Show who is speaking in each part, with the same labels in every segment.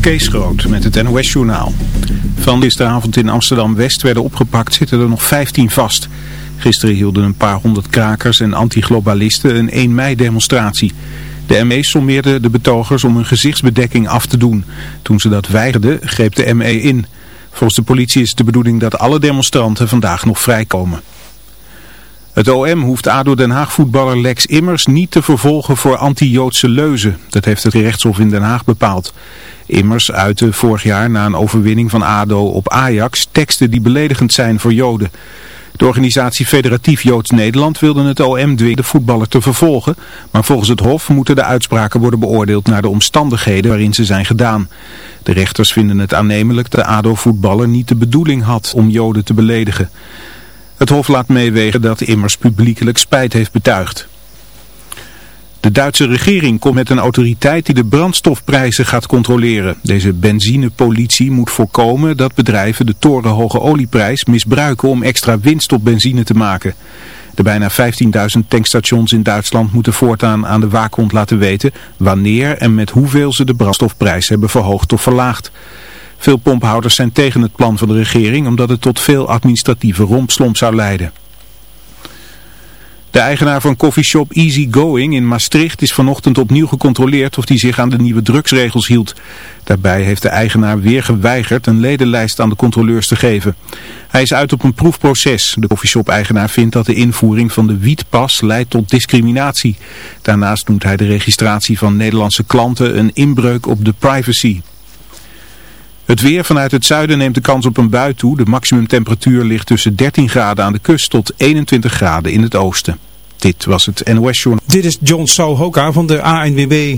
Speaker 1: Kees Groot met het NOS-journaal. Van gisteravond in Amsterdam-West werden opgepakt zitten er nog 15 vast. Gisteren hielden een paar honderd krakers en antiglobalisten een 1 mei-demonstratie. De ME sommeerde de betogers om hun gezichtsbedekking af te doen. Toen ze dat weigerden, greep de ME in. Volgens de politie is de bedoeling dat alle demonstranten vandaag nog vrijkomen. Het OM hoeft ADO Den Haag voetballer Lex Immers niet te vervolgen voor anti-Joodse leuzen. Dat heeft het gerechtshof in Den Haag bepaald. Immers uitte vorig jaar na een overwinning van ADO op Ajax teksten die beledigend zijn voor Joden. De organisatie Federatief Joods Nederland wilde het OM dwingen de voetballer te vervolgen. Maar volgens het Hof moeten de uitspraken worden beoordeeld naar de omstandigheden waarin ze zijn gedaan. De rechters vinden het aannemelijk dat de ADO-voetballer niet de bedoeling had om Joden te beledigen. Het Hof laat meewegen dat Immers publiekelijk spijt heeft betuigd. De Duitse regering komt met een autoriteit die de brandstofprijzen gaat controleren. Deze benzinepolitie moet voorkomen dat bedrijven de torenhoge olieprijs misbruiken om extra winst op benzine te maken. De bijna 15.000 tankstations in Duitsland moeten voortaan aan de waakhond laten weten wanneer en met hoeveel ze de brandstofprijs hebben verhoogd of verlaagd. Veel pomphouders zijn tegen het plan van de regering omdat het tot veel administratieve rompslomp zou leiden. De eigenaar van koffieshop Easy Going in Maastricht is vanochtend opnieuw gecontroleerd of hij zich aan de nieuwe drugsregels hield. Daarbij heeft de eigenaar weer geweigerd een ledenlijst aan de controleurs te geven. Hij is uit op een proefproces. De koffieshop-eigenaar vindt dat de invoering van de wietpas leidt tot discriminatie. Daarnaast noemt hij de registratie van Nederlandse klanten een inbreuk op de privacy. Het weer vanuit het zuiden neemt de kans op een bui toe. De maximumtemperatuur ligt tussen 13 graden aan de kust tot 21 graden in het oosten. Dit was het NOS Journal.
Speaker 2: Dit is John Souhoka van de ANWB.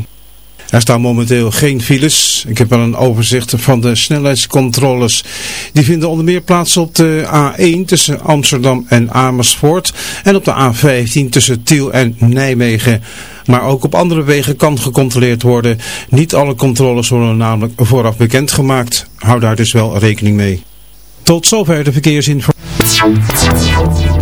Speaker 2: Er staan momenteel geen files. Ik heb wel een overzicht van de snelheidscontroles. Die vinden onder meer plaats op de A1 tussen Amsterdam en Amersfoort. En op de A15 tussen Tiel en Nijmegen. Maar ook op andere wegen kan gecontroleerd worden. Niet alle controles worden namelijk vooraf bekendgemaakt. Hou daar dus wel rekening mee. Tot zover de verkeersinformatie.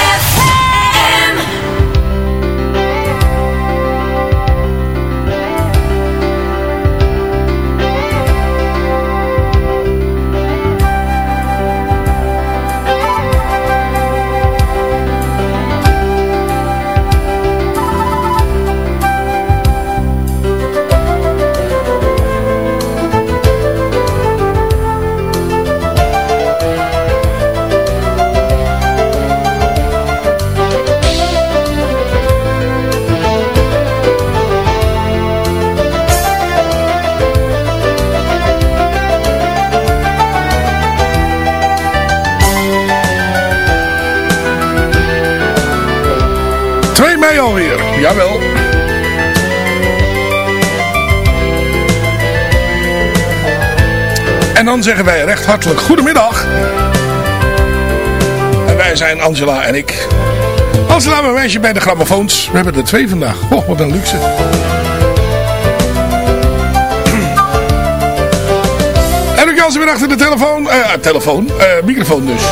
Speaker 3: Zeggen wij recht hartelijk goedemiddag. En wij zijn Angela en ik. Angela, mijn meisje bij de grammofoons. We hebben er twee vandaag. Oh, wat een luxe. En ook Jansen weer achter de telefoon. Uh, telefoon. Uh, microfoon dus.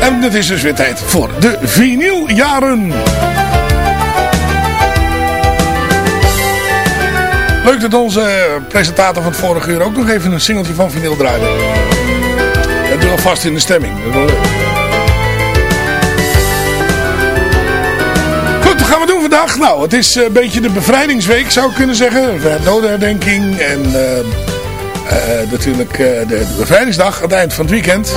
Speaker 3: En het is dus weer tijd voor de vinyljaren. Leuk dat onze presentator van het vorige uur ook nog even een singeltje van vinyl draaide. ben nu alvast in de stemming. Dat. Goed, wat gaan we doen vandaag? Nou, het is een beetje de bevrijdingsweek zou ik kunnen zeggen. Dodenherdenking en uh, uh, natuurlijk de, de bevrijdingsdag aan het eind van het weekend.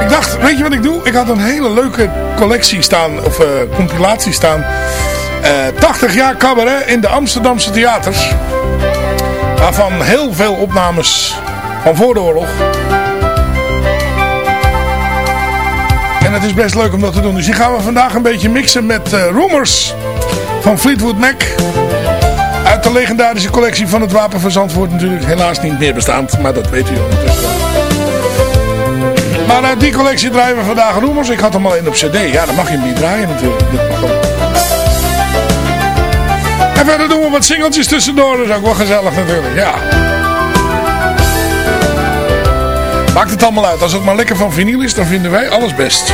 Speaker 3: Ik dacht, weet je wat ik doe? Ik had een hele leuke collectie staan, of compilatie staan. 80 jaar cabaret in de Amsterdamse theaters. Waarvan heel veel opnames van voor de oorlog. En het is best leuk om dat te doen. Dus die gaan we vandaag een beetje mixen met uh, Rumors van Fleetwood Mac. Uit de legendarische collectie van het Wapen natuurlijk helaas niet meer bestaand. Maar dat weet u ondertussen. Maar uit die collectie draaien we vandaag Rumors. Ik had hem al in op cd. Ja, dan mag je hem niet draaien natuurlijk. En verder doen we wat singeltjes tussendoor. Dat is ook wel gezellig natuurlijk. Ja. Maakt het allemaal uit. Als het maar lekker van vinyl is, dan vinden wij alles best.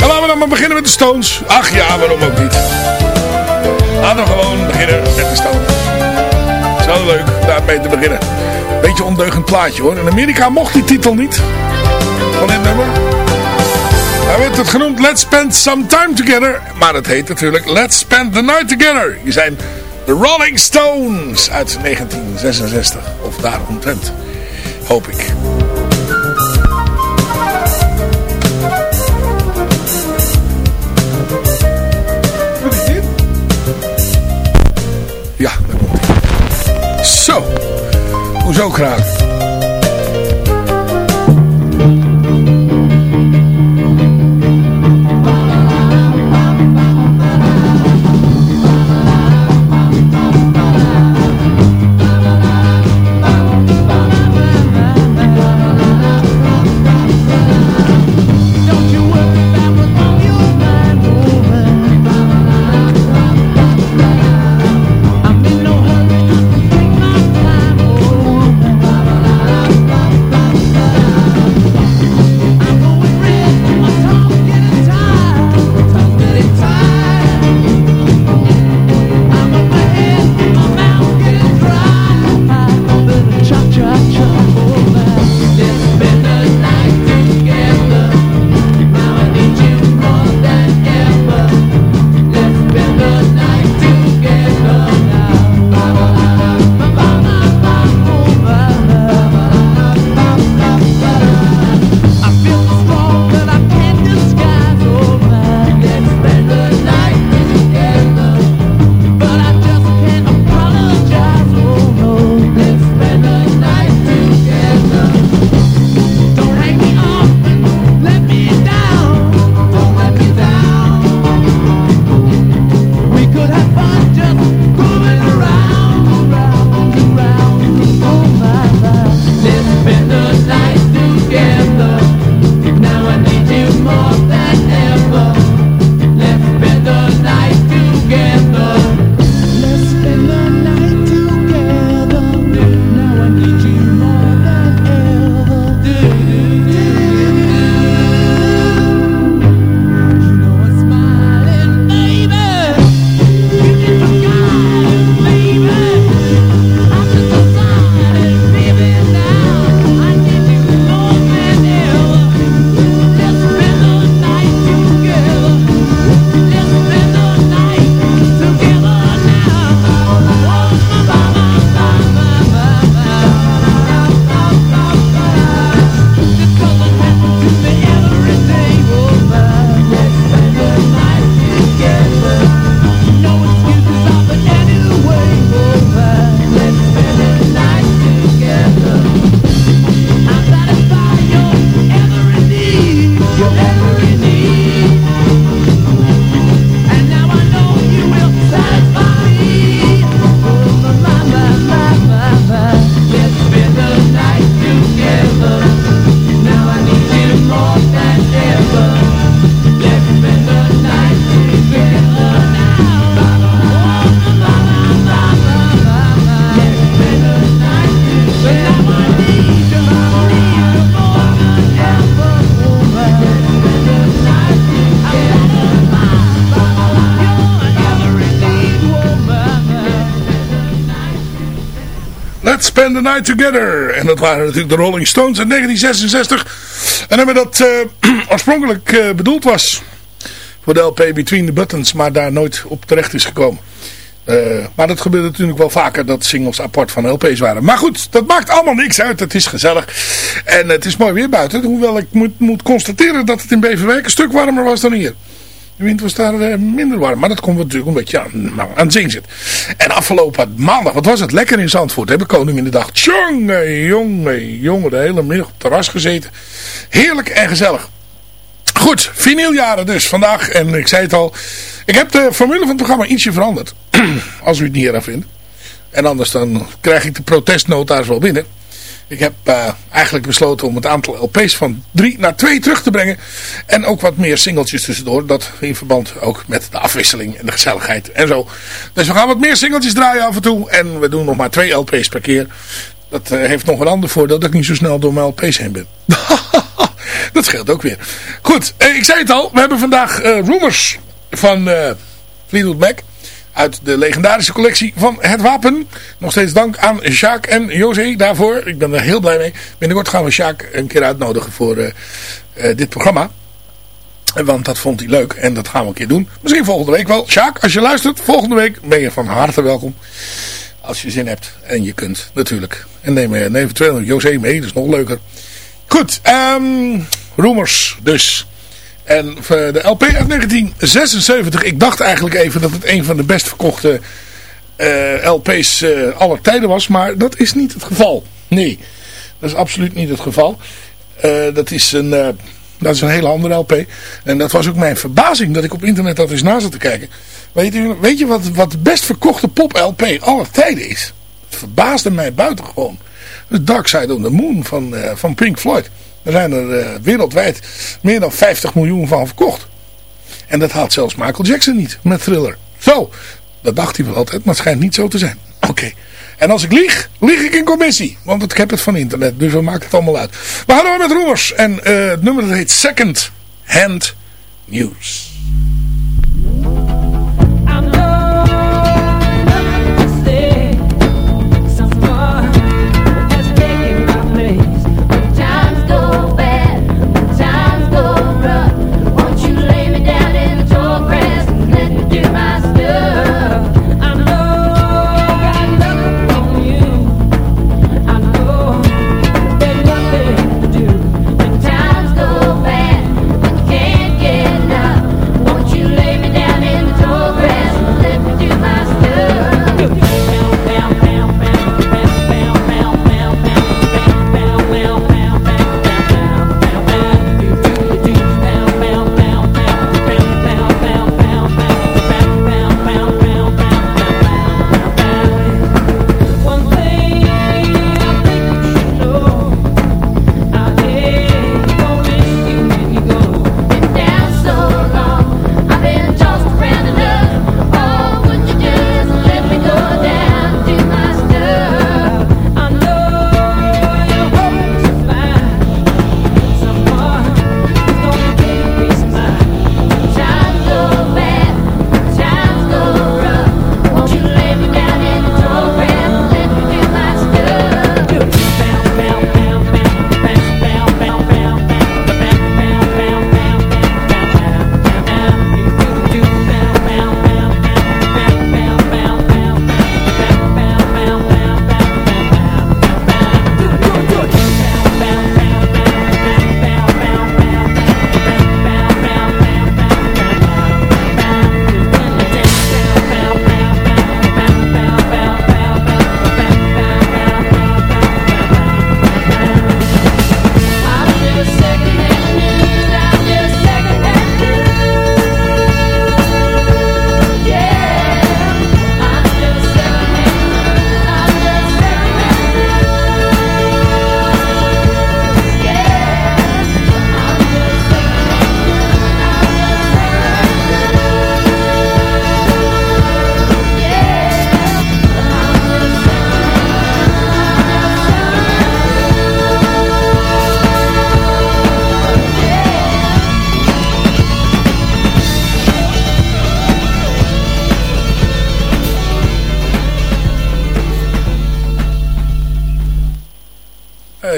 Speaker 3: En laten we dan maar beginnen met de Stones. Ach ja, waarom ook niet. Laten we gewoon beginnen met de Stones. Zo leuk, daarmee te beginnen. Beetje ondeugend plaatje hoor. In Amerika mocht die titel niet. Van dit nummer. Hij werd het genoemd Let's Spend Some Time Together. Maar het heet natuurlijk Let's Spend the Night Together. Die zijn de Rolling Stones uit 1966. Of daaromtrent. Hoop ik. Ja, dat komt. Zo. Hoezo kraak? Spend the Night Together. En dat waren natuurlijk de Rolling Stones in 1966. Een nummer dat uh, oorspronkelijk uh, bedoeld was voor de LP Between the Buttons, maar daar nooit op terecht is gekomen. Uh, maar dat gebeurde natuurlijk wel vaker dat singles apart van LP's waren. Maar goed, dat maakt allemaal niks uit. Het is gezellig. En het is mooi weer buiten. Hoewel ik moet, moet constateren dat het in Beverwijk een stuk warmer was dan hier. De wind was daar minder warm. Maar dat komt natuurlijk een beetje aan, nou, aan het zit. En afgelopen maandag, wat was het lekker in Zandvoort. Hebben koning in de dag. Tjonge, jonge, jonge. De hele middag op het terras gezeten. Heerlijk en gezellig. Goed, vinyljaren dus vandaag. En ik zei het al. Ik heb de formule van het programma ietsje veranderd. Als u het niet erg vindt. En anders dan krijg ik de protestnota's wel binnen. Ik heb uh, eigenlijk besloten om het aantal LP's van drie naar twee terug te brengen. En ook wat meer singeltjes tussendoor. Dat in verband ook met de afwisseling en de gezelligheid en zo. Dus we gaan wat meer singeltjes draaien af en toe. En we doen nog maar twee LP's per keer. Dat uh, heeft nog een ander voordeel dat ik niet zo snel door mijn LP's heen ben. dat scheelt ook weer. Goed, uh, ik zei het al. We hebben vandaag Rumors van Fleetwood Mac uit de legendarische collectie van Het Wapen. Nog steeds dank aan Jacques en José daarvoor. Ik ben er heel blij mee. Binnenkort gaan we Jacques een keer uitnodigen voor uh, uh, dit programma. Want dat vond hij leuk en dat gaan we een keer doen. Misschien volgende week wel. Jacques, als je luistert, volgende week ben je van harte welkom. Als je zin hebt en je kunt natuurlijk. En neem, neem eventueel José mee, dat is nog leuker. Goed, um, Rumors dus. En de LP uit 1976. Ik dacht eigenlijk even dat het een van de best verkochte uh, LP's uh, aller tijden was. Maar dat is niet het geval. Nee, dat is absoluut niet het geval. Dat, is een, dat is een hele andere LP. En dat was ook mijn verbazing dat ik op internet dat eens na zat te kijken. Weet je, weet je wat, wat de best verkochte pop-LP aller tijden is? Het verbaasde mij buitengewoon. The Dark Side of the Moon van, van Pink Floyd. Er zijn er uh, wereldwijd meer dan 50 miljoen van verkocht. En dat haalt zelfs Michael Jackson niet met Thriller. Zo, dat dacht hij wel altijd, maar het schijnt niet zo te zijn. Oké. En als ik lieg, lieg ik in commissie. Want ik heb het van internet, dus we maken het allemaal uit. We gaan door met Roemers. En uh, het nummer heet Second Hand News.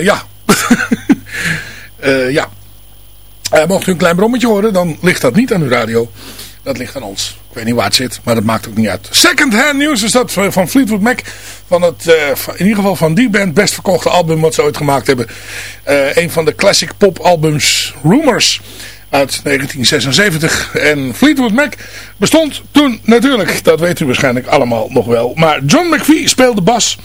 Speaker 3: ja. Eh, ja. Uh, mocht u een klein brommetje horen, dan ligt dat niet aan uw radio. Dat ligt aan ons. Ik weet niet waar het zit, maar dat maakt ook niet uit. Second hand news is dat van Fleetwood Mac. Van het, in ieder geval van die band, best verkochte album wat ze ooit gemaakt hebben. een van de classic pop albums, Rumors uit 1976. En Fleetwood Mac bestond toen natuurlijk, dat weet u waarschijnlijk allemaal nog wel. Maar John McVie speelde bas.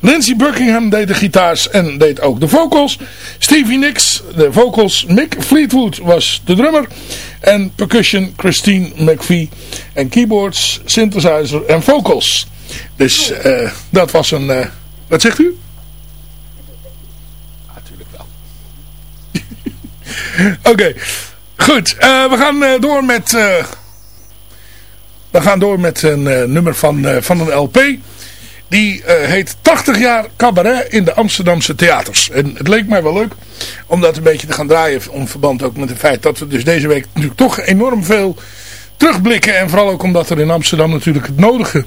Speaker 3: Lindsey Buckingham deed de gitaars en deed ook de vocals. Stevie Nicks, de vocals. Mick Fleetwood was de drummer. En percussion Christine McVie. En keyboards, synthesizer en vocals. Dus uh, dat was een... Uh, wat zegt u? Natuurlijk wel. Oké. Goed, uh, we gaan uh, door met... Uh, we gaan door met een nummer van, van een LP. Die heet 80 jaar cabaret in de Amsterdamse theaters. En het leek mij wel leuk om dat een beetje te gaan draaien. Om verband ook met het feit dat we dus deze week natuurlijk toch enorm veel terugblikken. En vooral ook omdat er in Amsterdam natuurlijk het nodige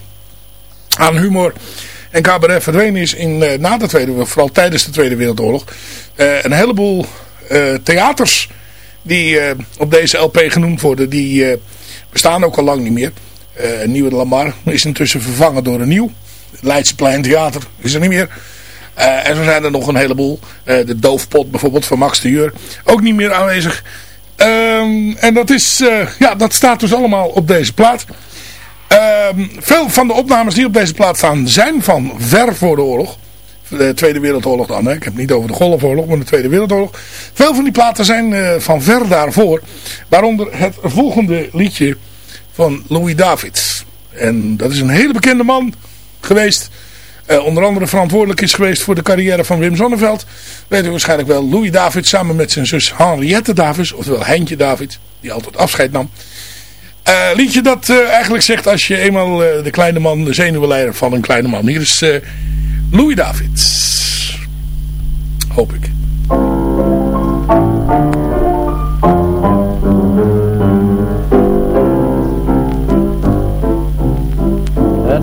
Speaker 3: aan humor en cabaret verdwenen is in, na de Tweede vooral tijdens de Tweede Wereldoorlog. een heleboel theaters die uh, op deze LP genoemd worden, die uh, bestaan ook al lang niet meer. Uh, Nieuwe Lamar is intussen vervangen door een nieuw. Leidseplein Theater is er niet meer. en zo zijn er nog een heleboel. de Doofpot bijvoorbeeld van Max de Jeur. Ook niet meer aanwezig. Ehm, en dat, is, ja, dat staat dus allemaal op deze plaat. Ehm, veel van de opnames die op deze plaat staan zijn van ver voor de oorlog de Tweede Wereldoorlog dan. Hè. Ik heb het niet over de Golfoorlog, maar de Tweede Wereldoorlog. Veel van die platen zijn uh, van ver daarvoor. Waaronder het volgende liedje van Louis Davids. En dat is een hele bekende man geweest. Uh, onder andere verantwoordelijk is geweest voor de carrière van Wim Sonneveld. Weet u waarschijnlijk wel. Louis Davids samen met zijn zus Henriette Davids. Oftewel Heintje Davids. Die altijd afscheid nam. Uh, liedje dat eigenlijk zegt als je eenmaal de kleine man, de zenuwenleider van een kleine man. Hier is Louis Davids. Hoop ik.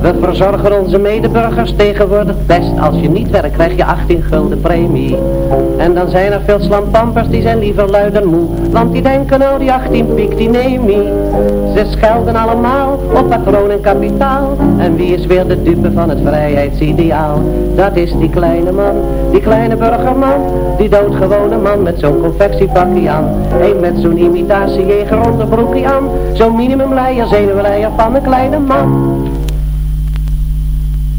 Speaker 4: We verzorgen onze medeburgers tegenwoordig best. Als je niet werkt krijg je 18 gulden premie. En dan zijn er veel slampampers die zijn liever lui dan moe. Want die denken nou die 18 piek die neem Ze schelden allemaal op patroon en kapitaal. En wie is weer de dupe van het vrijheidsideaal? Dat is die kleine man, die kleine burgerman. Die doodgewone man met zo'n confectiepakje aan. Een met zo'n imitatiejeger onderbroekje aan. Zo'n minimumleier, zenuwleier van een kleine man.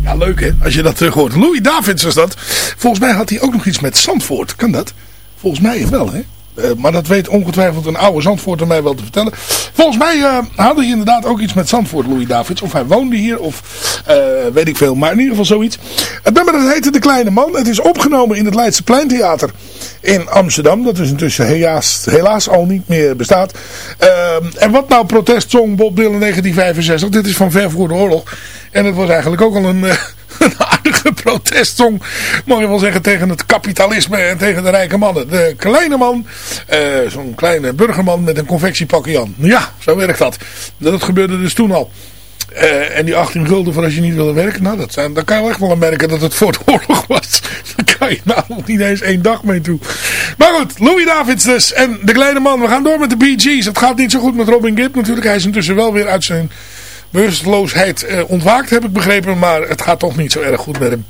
Speaker 3: Ja, leuk hè, als je dat terug hoort. Louis Davids was dat. Volgens mij had hij ook nog iets met Zandvoort. Kan dat? Volgens mij wel hè. Uh, maar dat weet ongetwijfeld een oude Zandvoorter mij wel te vertellen. Volgens mij uh, hadden hij inderdaad ook iets met Zandvoort, Louis Davids. Of hij woonde hier, of weet ik veel. Maar in ieder geval zoiets. Het nummer dat heette De Kleine Man. Het is opgenomen in het Leidse Pleintheater in Amsterdam. Dat is intussen helaas, helaas al niet meer bestaat. en wat nou protestsong Bob Dylan 1965? Dit is van ver voor de oorlog. En het was eigenlijk ook al een een aardige protestsong, mag je wel zeggen, tegen het kapitalisme en tegen de rijke mannen. De kleine man, uh, zo'n kleine burgerman met een confectiepakje aan. Ja, zo werkt dat. Dat gebeurde dus toen al. Uh, en die 18 gulden voor als je niet wilde werken, nou, dat zijn, dan kan je wel echt wel merken dat het voor de oorlog was. Daar kan je nou nog niet eens één dag mee toe. Maar goed, Louis Davids dus en de kleine man. We gaan door met de Gees. Het gaat niet zo goed met Robin Gibb natuurlijk. Hij is intussen wel weer uit zijn bewusteloosheid uh, ontwaakt, heb ik begrepen. Maar het gaat toch niet zo erg goed met hem.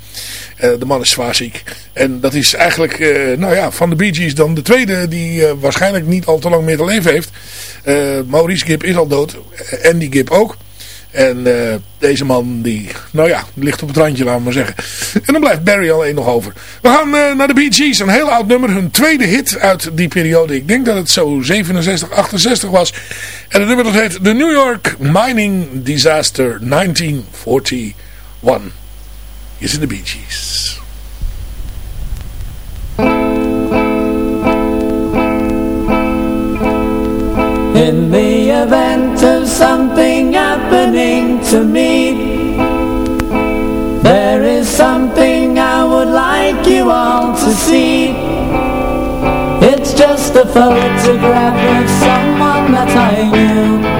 Speaker 3: Uh, de man is zwaar ziek. En dat is eigenlijk, uh, nou ja, van de Bee Gees dan de tweede die waarschijnlijk niet al te lang meer te leven heeft. Maurice Gibb is al dood. Andy Gibb ook. En uh, deze man die, nou ja, ligt op het randje, laten we maar zeggen. En dan blijft Barry alleen nog over. We gaan uh, naar de Bee Gees, een heel oud nummer. Hun tweede hit uit die periode. Ik denk dat het zo 67, 68 was. En het nummer dat heet The New York Mining Disaster 1941. Hier zijn de Bee Gees.
Speaker 5: In the event of something to me. There is something I would like you all to see. It's just a photograph of someone that I knew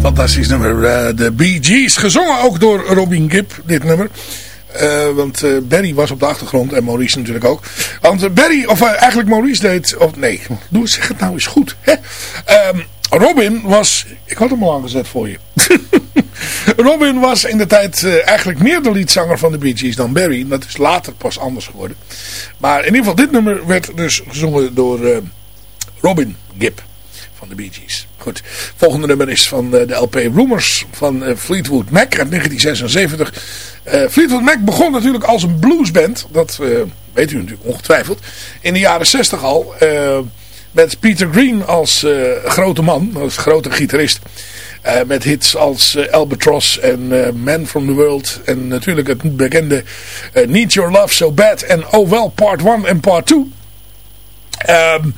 Speaker 3: Fantastisch nummer. Uh, de Bee Gees. Gezongen ook door Robin Gibb, dit nummer. Uh, want uh, Barry was op de achtergrond en Maurice natuurlijk ook. Want Barry, of eigenlijk Maurice deed... Of nee, doe, zeg het nou eens goed. Hè? Um, Robin was... Ik had hem al aangezet voor je. Robin was in de tijd eigenlijk meer de liedzanger van de Bee Gees dan Barry. Dat is later pas anders geworden. Maar in ieder geval dit nummer werd dus gezongen door Robin Gibb van de Bee Gees. Goed, volgende nummer is van uh, de LP Rumors van Fleetwood Mac uit 1976. Fleetwood Mac begon natuurlijk als een bluesband. Dat weet u natuurlijk ongetwijfeld. In de jaren 60 al. met Peter Green als grote man, als grote gitarist. Met hits als Albatross en Man from the World. En natuurlijk het bekende Need Your Love So Bad. En Oh Well Part 1 en Part 2. Um,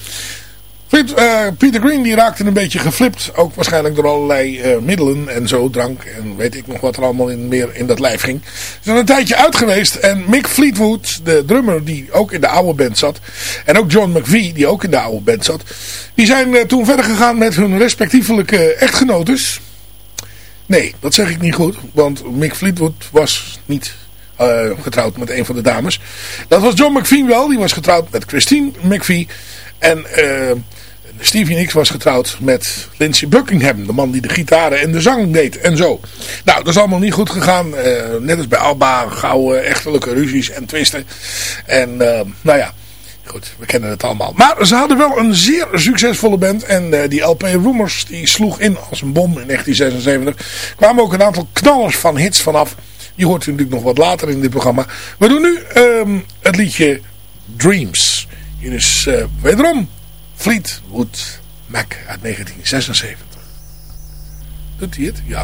Speaker 3: Peter Green die raakte een beetje geflipt. Ook waarschijnlijk door allerlei middelen en zo. Drank en weet ik nog wat er allemaal in, meer in dat lijf ging. Ze is een tijdje uit geweest. En Mick Fleetwood, de drummer die ook in de oude band zat. En ook John McVie die ook in de oude band zat. Die zijn uh, toen verder gegaan met hun respectievelijke echtgenotes. Nee, dat zeg ik niet goed. Want Mick Fleetwood was niet
Speaker 6: eh, getrouwd met een van de dames. Dat was John McVie wel. Die was getrouwd met Christine McVie. En Stevie Nicks was getrouwd met Lindsey Buckingham. De man die de gitaren en de zang deed en zo. Nou, dat is allemaal niet goed gegaan. Uh, net als bij Alba. Gauw echtelijke ruzies en twisten. En nou ja. Goed, we kennen het allemaal. Maar ze hadden wel een zeer succesvolle band. En uh, die LP Rumors die sloeg in als een bom in 1976. Kwamen ook een aantal knallers van hits vanaf. Die hoort u natuurlijk nog wat later in dit programma. We doen nu um, het liedje Dreams. Hier is wederom Fleetwood Mac uit 1976. Doet hij het? Ja.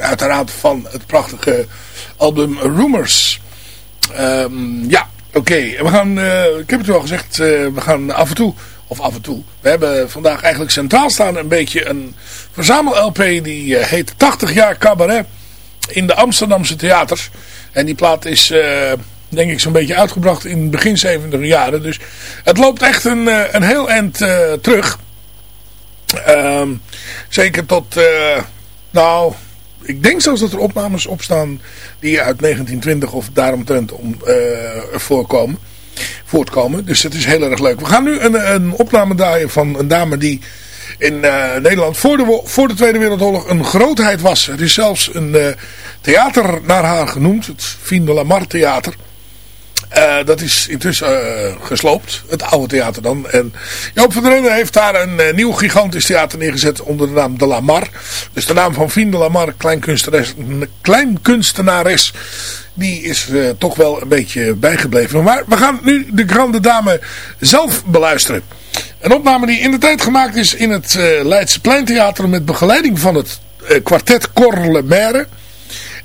Speaker 6: Uiteraard van het prachtige album Rumors. Um, ja,
Speaker 3: Oké, we gaan, uh, ik heb het wel gezegd, uh, we gaan af en toe, of af en toe, we hebben vandaag eigenlijk centraal staan een beetje een verzamel-LP die uh, heet 80 jaar cabaret in de Amsterdamse theaters. En die plaat is, denk ik, zo'n beetje uitgebracht in begin 70 jaren. Dus het loopt echt een, een heel eind terug. Ehm, zeker tot, nou, ik denk zelfs dat er opnames op staan die uit 1920 of daaromtrent om, uh, voorkomen, voortkomen. Dus het is heel erg leuk. We gaan nu een, een opname draaien van een dame die in uh, Nederland voor de, voor de Tweede Wereldoorlog een grootheid was. Er is zelfs een uh, theater naar haar genoemd, het Lamar Theater. Uh, dat is intussen uh, gesloopt. Het oude theater dan. En Joop van der Ende heeft daar een uh, nieuw gigantisch theater neergezet onder de naam De Lamar. Dus de naam van Fien de Lamar, kleinkunstenares, kleinkunstenares die is toch wel een beetje bijgebleven. Maar we gaan nu de Grande Dame zelf beluisteren. Een opname die in de tijd gemaakt is in het Leidse Pleintheater met begeleiding van het kwartet Corle Maire.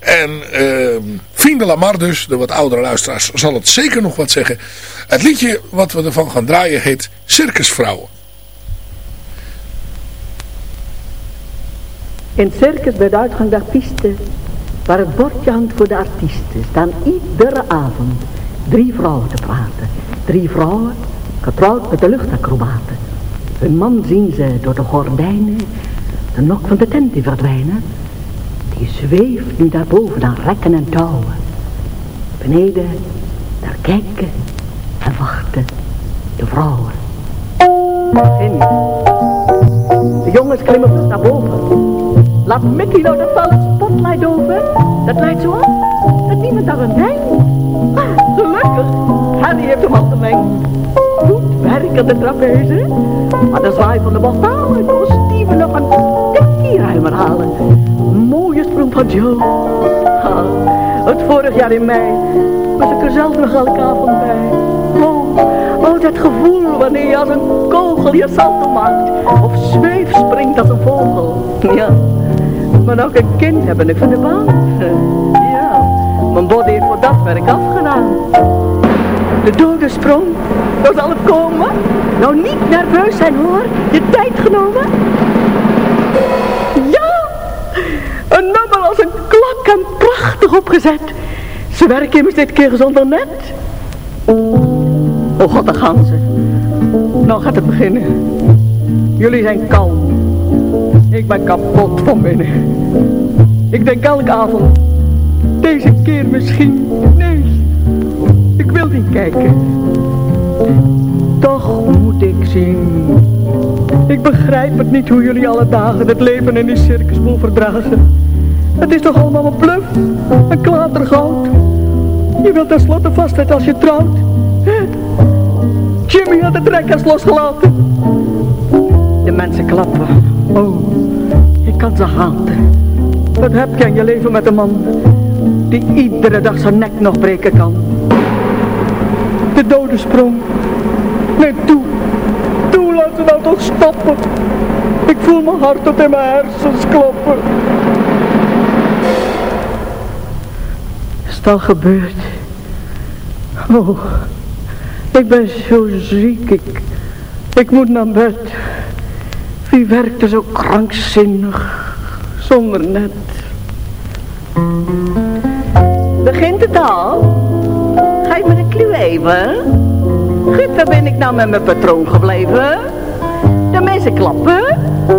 Speaker 3: En uh, Vrienden Lamar dus, de wat oudere luisteraars, zal het zeker nog wat zeggen. Het liedje wat we ervan gaan draaien heet Circusvrouwen.
Speaker 7: In het circus bij de uitgang der piste, waar het bordje hangt voor de artiesten, staan iedere avond drie vrouwen te praten. Drie vrouwen, getrouwd met de luchtacrobaten. Hun man zien ze door de gordijnen, de nok van de tent in verdwijnen. Die zweeft nu daarboven aan rekken en touwen. Beneden, daar kijken en wachten de vrouwen. En de jongens klimmen dus naar boven. Laat Mickey nou de felle spotlight over. Dat leidt zo op dat niemand daar een denkt. Ah, gelukkig, Harry heeft hem al te mengen. Goed werken de trapeze. Maar de zwaai van de bocht kon Steven nog een tikje ruimer halen sprong van Joe. Het vorig jaar in mei was ik er zelf nog elke avond bij. Oh, oh, dat gevoel wanneer je als een kogel je salto maakt. Of zweef springt als een vogel. Ja, maar ook een kind hebben ik van de baan. Ja, mijn body heeft voor dat werk afgedaan. De dode sprong, nou zal het komen. Nou niet nerveus zijn hoor, je tijd genomen. En prachtig opgezet. Ze werken immers dit keer zonder net. Oh god, daar gaan ze. Nou gaat het beginnen. Jullie zijn kalm. Ik ben kapot van binnen. Ik denk elke avond. Deze keer misschien. Nee. Ik wil niet kijken. Toch moet ik zien. Ik begrijp het niet hoe jullie alle dagen het leven in die circusboel verdragen. Het is toch allemaal een bluff, een klatergoud. Je wilt tenslotte vastheid als je trouwt. Jimmy had de trekkers losgelaten. De mensen klappen. Oh, ik kan ze haten. Wat heb je aan je leven met een man die iedere dag zijn nek nog breken kan? De dode sprong. Nee, toe. Toe, laat ze nou toch stoppen. Ik voel mijn hart tot in mijn hersens kloppen. Al gebeurd? Oh, ik ben zo ziek. Ik, ik moet naar bed. Wie werkt er zo krankzinnig, zonder net? Begint het al? Geef me de kluw even. Goed, waar ben ik nou met mijn patroon gebleven? De mensen klappen.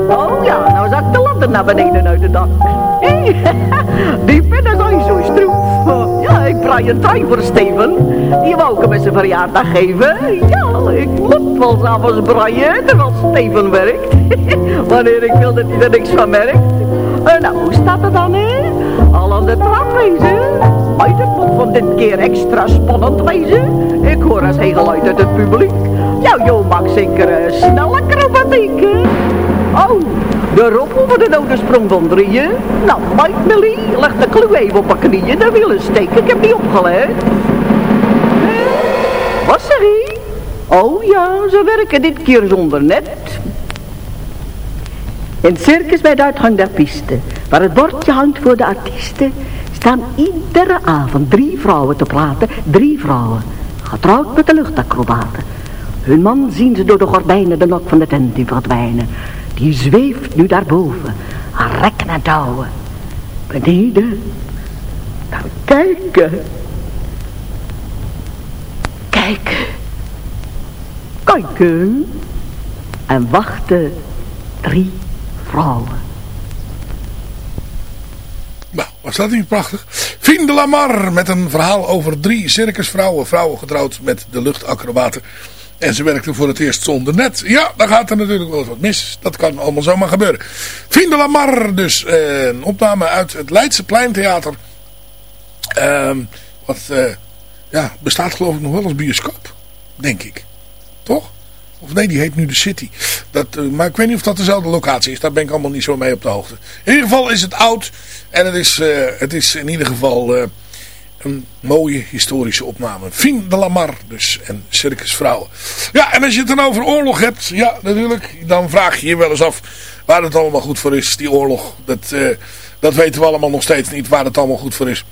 Speaker 7: Oh ja, nou zak de ladder naar beneden uit de dak. Die vinden zijn zo stroef. Ja, ik braai een trui voor Steven. Die wou ik hem met zijn verjaardag geven. Ja, ik moet wel s'avonds braaien terwijl Steven werkt. Wanneer ik wil dat hij er niks van merkt. Uh, nou, hoe staat het dan, hè? Al aan de trap wezen. Uit het moet van dit keer extra spannend wezen. Ik hoor als heel uit het publiek. Ja, joh, maakt zeker uh, acrobatiek, Oh, de roep over de dode sprong van drieën. Nou, Mike Millie, leg de kluw even op mijn knieën. De wielen steken, ik heb die opgelegd. Wat zeg je? Oh ja, ze werken dit keer zonder net. In het circus bij de uitgang der piste, waar het bordje hangt voor de artiesten, staan iedere avond drie vrouwen te praten. Drie vrouwen, getrouwd met de luchtacrobaten. Hun man zien ze door de gordijnen de nok van de tent in verdwijnen. Die zweeft nu daarboven, aan rekken en touwen. Beneden, naar kijken. Kijken. Kijken. En wachten drie vrouwen.
Speaker 3: Nou, was dat niet prachtig? Fien de Lamar met een verhaal over drie circusvrouwen. Vrouwen getrouwd met de luchtacrobaten. En ze werkte voor het eerst zonder net. Ja, dan gaat er natuurlijk wel wat mis. Dat kan allemaal zomaar gebeuren. Fien de Lamar dus. Een opname uit het Leidse Pleintheater. Ehm, wat eh, ja, bestaat geloof ik nog wel als bioscoop. Denk ik. Toch? Of nee, die heet nu de City. Dat, eh, maar ik weet niet of dat dezelfde locatie is. Daar ben ik allemaal niet zo mee op de hoogte. In ieder geval is het oud. En het is, eh, het is in ieder geval een mooie historische opname. Fien de Lamar dus. En Circusvrouwen. Ja, en als je het dan over oorlog hebt. Ja, natuurlijk. Dan vraag je je wel eens af waar het allemaal goed voor is. Die oorlog. Dat, dat weten we allemaal nog steeds niet waar het allemaal goed voor is.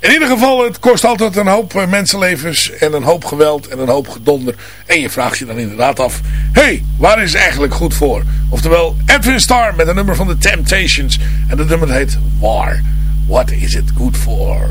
Speaker 3: In ieder geval, het kost altijd een hoop eh, mensenlevens en een hoop geweld en een hoop gedonder. En je vraagt je dan inderdaad af, hé, hey, waar is het eigenlijk goed voor? Oftewel, Edwin Starr met een nummer van The Temptations. En dat nummer heet War. What is it good for?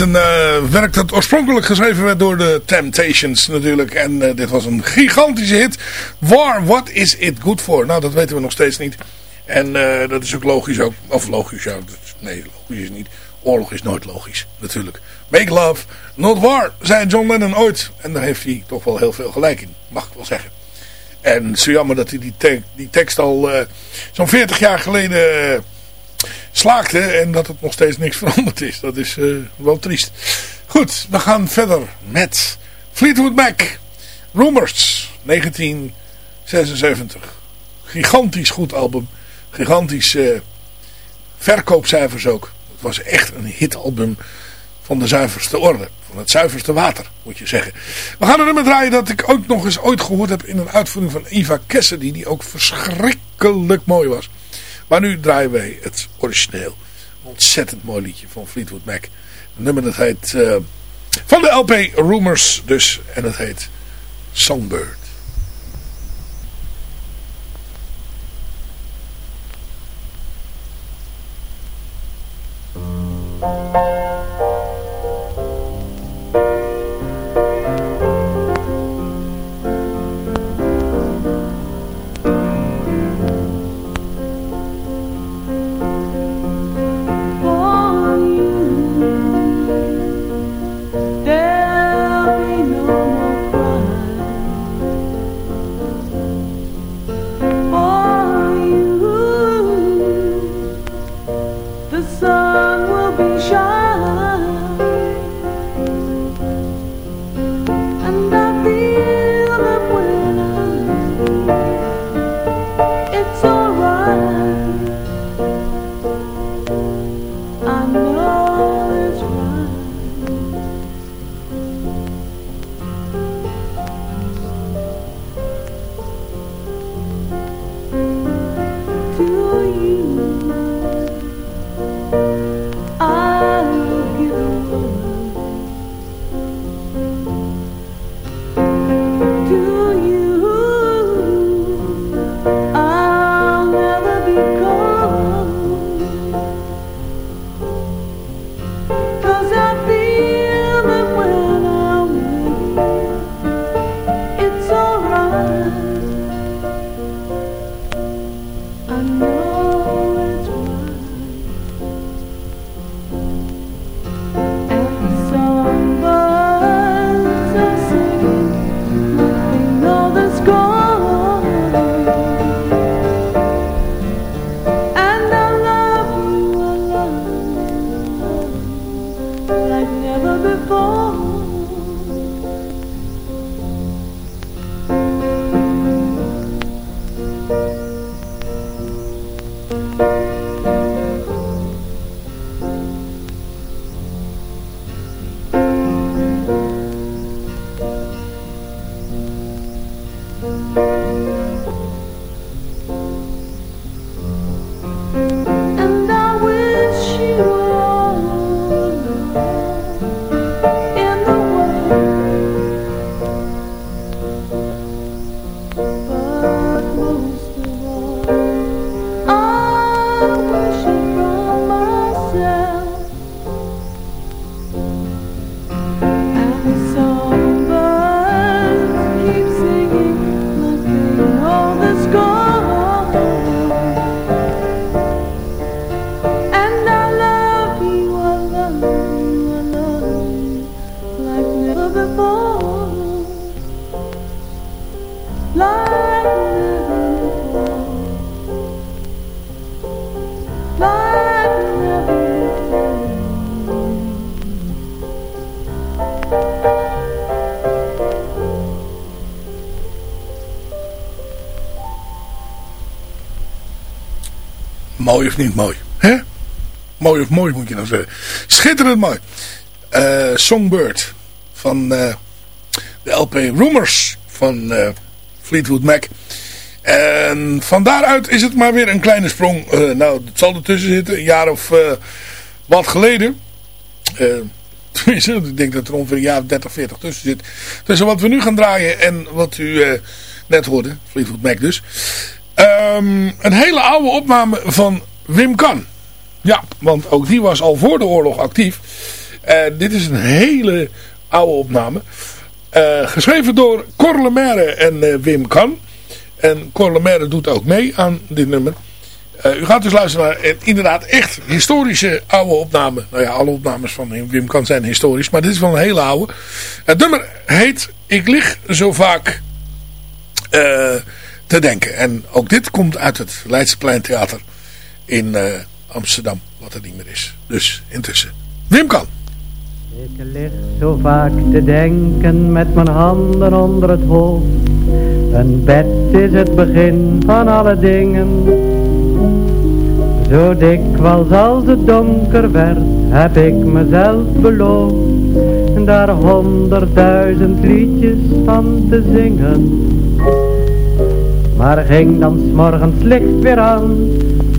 Speaker 3: een eh, werk dat oorspronkelijk geschreven werd door de Temptations natuurlijk. En eh, dit was een gigantische hit. War, what is it good for? Nou, dat weten we nog steeds niet. En eh, dat is ook logisch. Of logisch, ja. Nee, logisch is niet. Oorlog is nooit logisch, natuurlijk. Make love, not war, zei John Lennon ooit. En daar heeft hij toch wel heel veel gelijk in, mag ik wel zeggen. En zo jammer dat hij die, die tekst al zo'n 40 jaar geleden slaakte en dat het nog steeds niks veranderd is. Dat is uh, wel triest. Goed, we gaan verder met Fleetwood Mac. Rumors, 1976. Gigantisch goed album. Gigantisch uh, verkoopcijfers ook. Het was echt een hitalbum van de zuiverste orde. Van het zuiverste water, moet je zeggen. We gaan er nummer draaien dat ik ook nog eens ooit gehoord heb in een uitvoering van Eva Cassidy. Die ook verschrikkelijk mooi was. Maar nu draaien wij het origineel. Een ontzettend mooi liedje van Fleetwood Mac. Het nummer dat heet... Uh, van de LP Rumors dus. En het heet Songbird. Mooi of niet mooi? Hè? Mooi of mooi moet je dan zeggen. Schitterend mooi. Uh, Songbird van uh, de LP Rumors van uh, Fleetwood Mac. En van daaruit is het maar weer een kleine sprong. nou, het zal ertussen zitten. Een jaar of wat geleden. ik denk dat er ongeveer een jaar of 30, 40 tussen zit. Tussen wat we nu gaan draaien en wat u net hoorde. Fleetwood Mac dus. Um, een hele oude opname van Wim Kan. Ja, want ook die was al voor de oorlog actief. Eh, dit is een hele oude opname. Eh, geschreven door Cor Lemaire en eh, Wim Kan. En Cor Lemaire doet ook mee aan dit nummer. u gaat dus luisteren naar een inderdaad echt historische oude opname. Nou ja, alle opnames van Wim Kan zijn historisch. Maar dit is wel een hele oude. Het nummer heet Ik lig zo vaak te denken. En ook dit komt uit het Leidseplein Theater in Amsterdam. Wat er niet meer is. Dus intussen. Wim kan.
Speaker 8: Ik lig zo vaak te denken met mijn handen onder het hoofd. Een bed is het begin van alle dingen. Zo dikwijls als het donker werd, heb ik mezelf beloofd. Daar honderdduizend liedjes van te zingen. Maar ging dan s morgens licht weer aan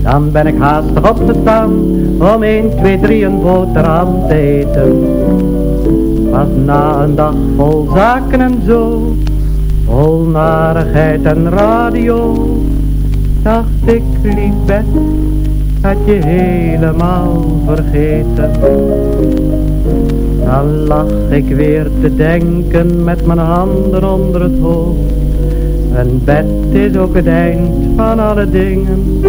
Speaker 8: dan ben ik haastig opgestaan om 1, 2, 3 een boterham te eten. Pas na een dag vol zaken en zo, vol narigheid en radio, dacht ik lief bed, had je helemaal vergeten. Dan lag ik weer te denken met mijn handen onder het hoofd. Een bed is ook het eind van alle dingen.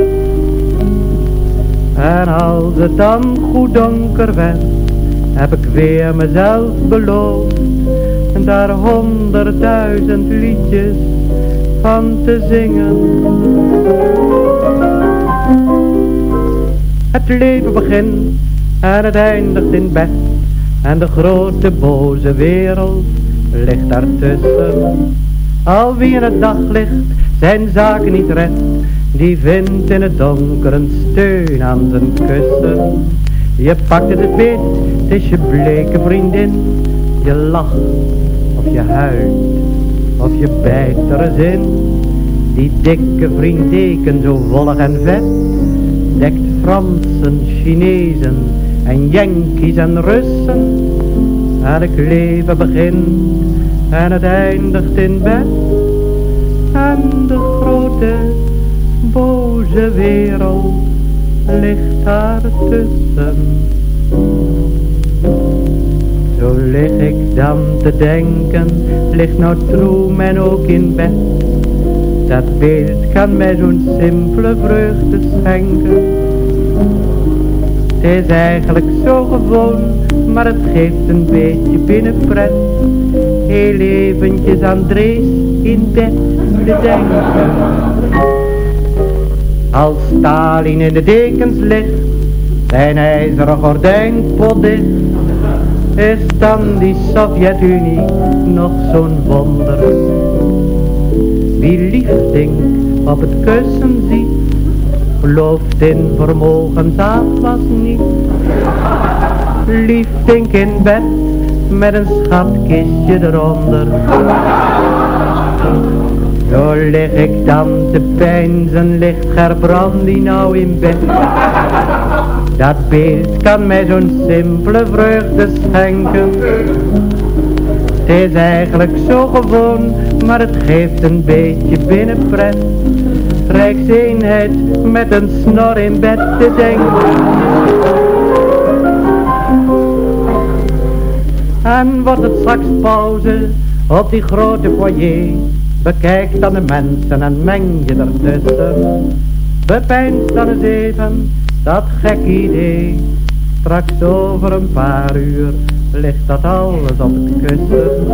Speaker 8: En als het dan goed donker werd, heb ik weer mezelf beloofd. En daar honderdduizend liedjes van te zingen. Het leven begint en het eindigt in bed. En de grote boze wereld ligt daartussen. Al in het daglicht zijn zaken niet redt die vindt in het donker een steun aan zijn kussen. Je pakt het het beet, het is je bleke vriendin. Je lacht of je huilt of je bijt er zin. Die dikke vriendeken zo wollig en vet. Dekt Fransen, Chinezen en Yankees en Russen. Elk leven begint en het eindigt in bed. En de grote boze wereld ligt daar tussen. Zo lig ik dan te denken, ligt nou en ook in bed. Dat beeld kan mij zo'n simpele vreugde schenken. Het is eigenlijk zo gewoon, maar het geeft een beetje binnenpret. Heel eventjes Andries in bed te denken. Als Stalin in de dekens ligt, zijn ijzeren gordijn potdicht, is dan die Sovjet-Unie nog zo'n wonder. Wie liefding op het kussen ziet, gelooft in vermogensatlas niet. Liefdink in bed, met een schatkistje eronder. Zo lig ik dan te pijnzen, ligt Gerbrandi nou in bed. Dat beeld kan mij zo'n simpele vreugde schenken. Het is eigenlijk zo gewoon, maar het geeft een beetje binnenpret. Rijkseenheid met een snor in bed te denken. En wordt het straks pauze op die grote foyer Bekijk dan de mensen en meng je ertussen. Bepijns dan eens even dat gek idee. Straks over een paar uur ligt dat alles op het kussen.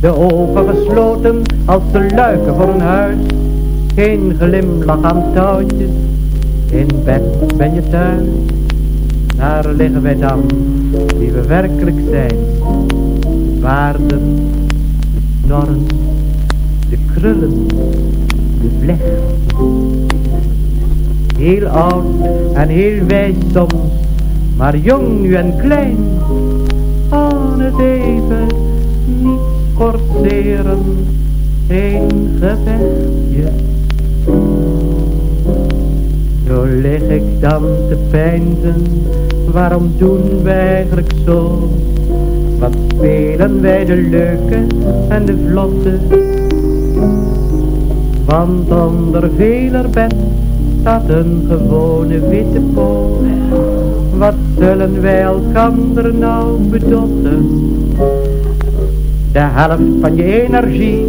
Speaker 8: De ogen gesloten als de luiken voor een huis. Geen glimlach aan touwtjes, in bed ben je thuis. Daar liggen wij dan, die we werkelijk zijn. Waarden, norren, de krullen, de vlecht. Heel oud en heel wijs soms, maar jong nu en klein. Aan het even niet forceren, geen gevechtje. Zo lig ik dan te pijnzen, waarom doen wij eigenlijk zo? Wat spelen wij de leuke en de vlotte want onder veler bed staat een gewone witte poot. wat zullen wij elkander nou bedotten? De helft van je energie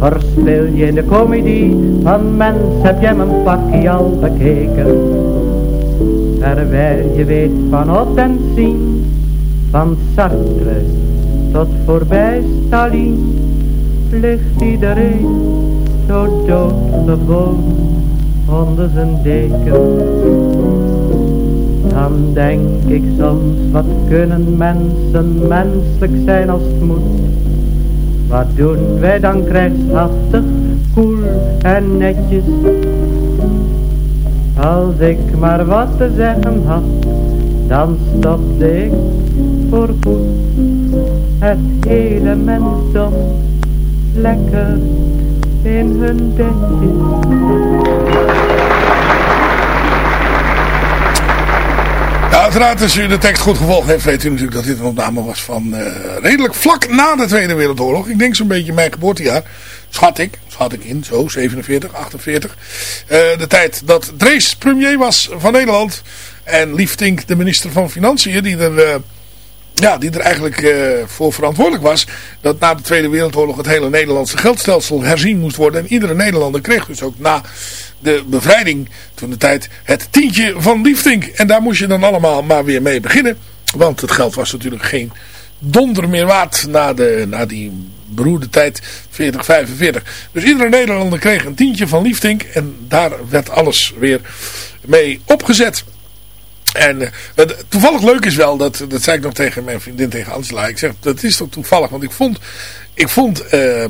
Speaker 8: verspil je in de komedie van mens heb jij mijn pakje al bekeken. Terwijl je weet van op en zien, van Sartre tot voorbij Stalin, ligt iedereen zo doodgewoon onder zijn deken. Dan denk ik soms, wat kunnen mensen menselijk zijn als het moet. Wat doen wij dan krijgshaftig, koel en netjes. Als ik maar wat te zeggen had, dan stopte ik voorgoed het hele mensdom lekker in hun bedje.
Speaker 3: Uiteraard als u de tekst goed gevolgd heeft, weet u natuurlijk dat dit een opname was van uh, redelijk vlak na de Tweede Wereldoorlog. Ik denk zo'n beetje mijn geboortejaar. Schat ik, schat ik in, zo 47, 48. Uh, de tijd dat Drees premier was van Nederland. En Liefdink de minister van Financiën, die er... Uh, ja, die er eigenlijk voor verantwoordelijk was dat na de Tweede Wereldoorlog het hele Nederlandse geldstelsel herzien moest worden. En iedere Nederlander kreeg dus ook na de bevrijding toen de tijd het tientje van Liefdink. En daar moest je dan allemaal maar weer mee beginnen. Want het geld was natuurlijk geen donder meer waard na, de, na die beroerde tijd 40, 45. Dus iedere Nederlander kreeg een tientje van Liefdink en daar werd alles weer mee opgezet. En uh, toevallig leuk is wel, dat, dat zei ik nog tegen mijn vriendin, tegen Angela. Ik zeg, dat is toch toevallig, want ik vond, ik vond, uh,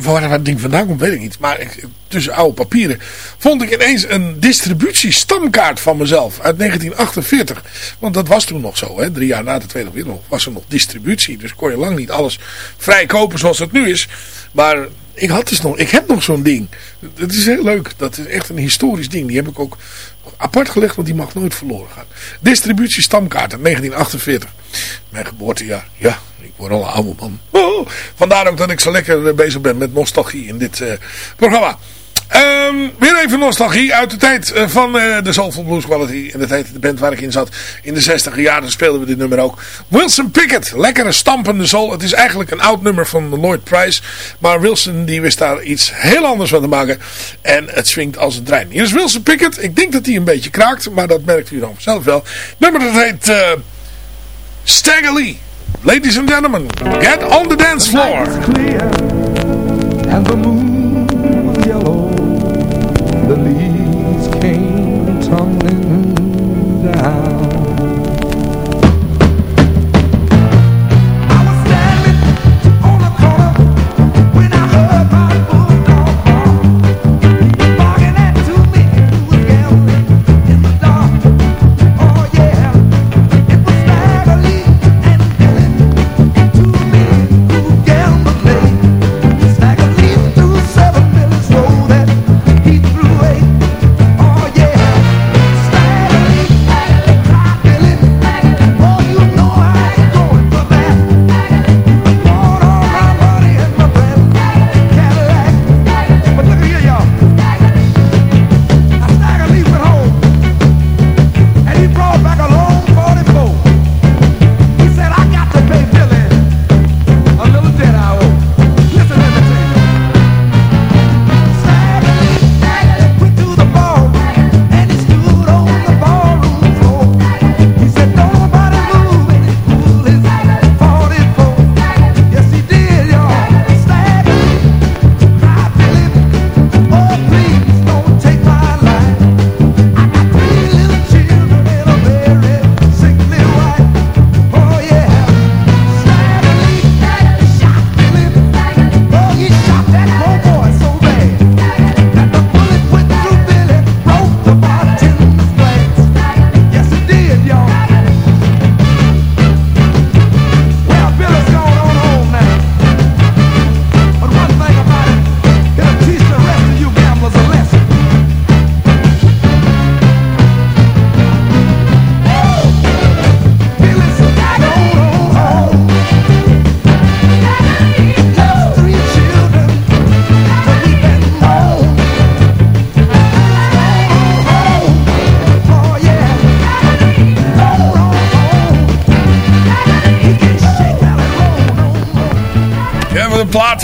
Speaker 3: waar dat ding vandaan komt, weet ik niet. Maar ik, tussen oude papieren vond ik ineens een distributiestamkaart van mezelf uit 1948. Want dat was toen nog zo, hè. drie jaar na de Tweede Wereldoorlog was er nog distributie. Dus kon je lang niet alles vrij kopen zoals het nu is. Maar ik had dus nog, ik heb nog zo'n ding. Het is heel leuk. Dat is echt een historisch ding. Die heb ik ook apart gelegd, want die mag nooit verloren gaan. Distributie stamkaart 1948. Mijn geboortejaar. Ja, ik word al een oude man. Vandaar ook dat ik zo lekker bezig ben met nostalgie in dit uh, programma. Um, weer even nostalgie uit de tijd eh, van uh, de Soulful Blues Quality. In de tijd de band waar ik in zat. In de 60 jaren speelden we dit nummer ook. Wilson Pickett. Lekkere stampende soul. Het is eigenlijk een oud nummer van Lloyd Price. Maar Wilson die wist daar iets heel anders van te maken. En het swingt als een trein. Hier is Wilson Pickett. Ik denk dat hij een beetje kraakt. Maar dat merkt u dan vanzelf wel. Nummer dat heet uh, Stagger Lee. Ladies and gentlemen. Get on the dance floor.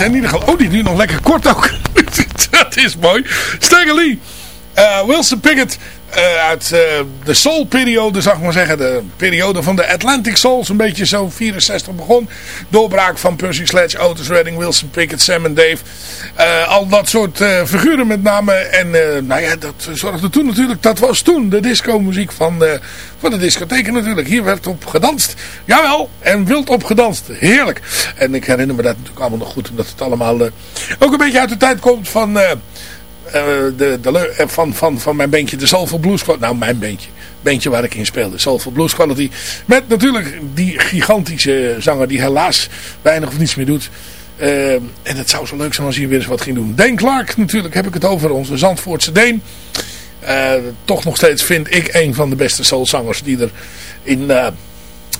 Speaker 6: In ieder. Oh, die duurt nog lekker kort ook. dat is mooi. Stagger Lee. Eh, Wilson Pickett uh, uit uh, de soul-periode, zou ik maar zeggen. De periode van de Atlantic Soul, een beetje zo 64 begon. Doorbraak van Percy Sledge, Otis Redding, Wilson Pickett, Sam en Dave. Uh, al dat soort figuren met name. En nou ja, dat zorgde toen natuurlijk, dat was toen de disco-muziek van, van de discotheken natuurlijk. Hier werd op gedanst. Jawel, en wild op gedanst. Heerlijk. En ik herinner me dat natuurlijk allemaal nog goed, omdat het allemaal ook een beetje uit de tijd komt van... Uh, de, de, van, van, van mijn bandje, de Soulful Blues. Nou, mijn bandje. Bandje waar ik in speelde. Soulful Blues Quality. Met natuurlijk die gigantische zanger die helaas weinig of niets meer doet. Uh, en het zou zo leuk zijn als hij weer eens wat ging doen. Dane Clark natuurlijk heb ik het over. Onze Zandvoortse Deen. Toch nog steeds vind ik een van de beste soulzangers die er in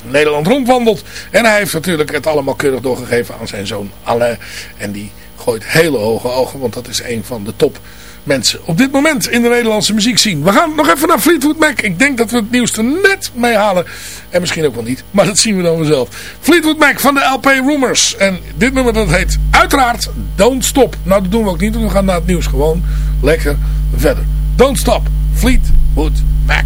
Speaker 6: Nederland rondwandelt. En hij heeft natuurlijk het allemaal keurig doorgegeven aan zijn zoon Alain. En die gooit hele hoge ogen, want dat is een van de top mensen op dit moment in de Nederlandse muziek zien. We gaan nog even naar Fleetwood Mac. Ik denk dat we het nieuws er net mee halen. En misschien ook wel niet, maar dat zien we dan vanzelf. Fleetwood Mac van de LP Rumors. En dit nummer dat heet uiteraard Don't Stop. Nou dat doen we ook niet, we gaan naar het nieuws gewoon lekker verder. Don't Stop, Fleetwood Mac.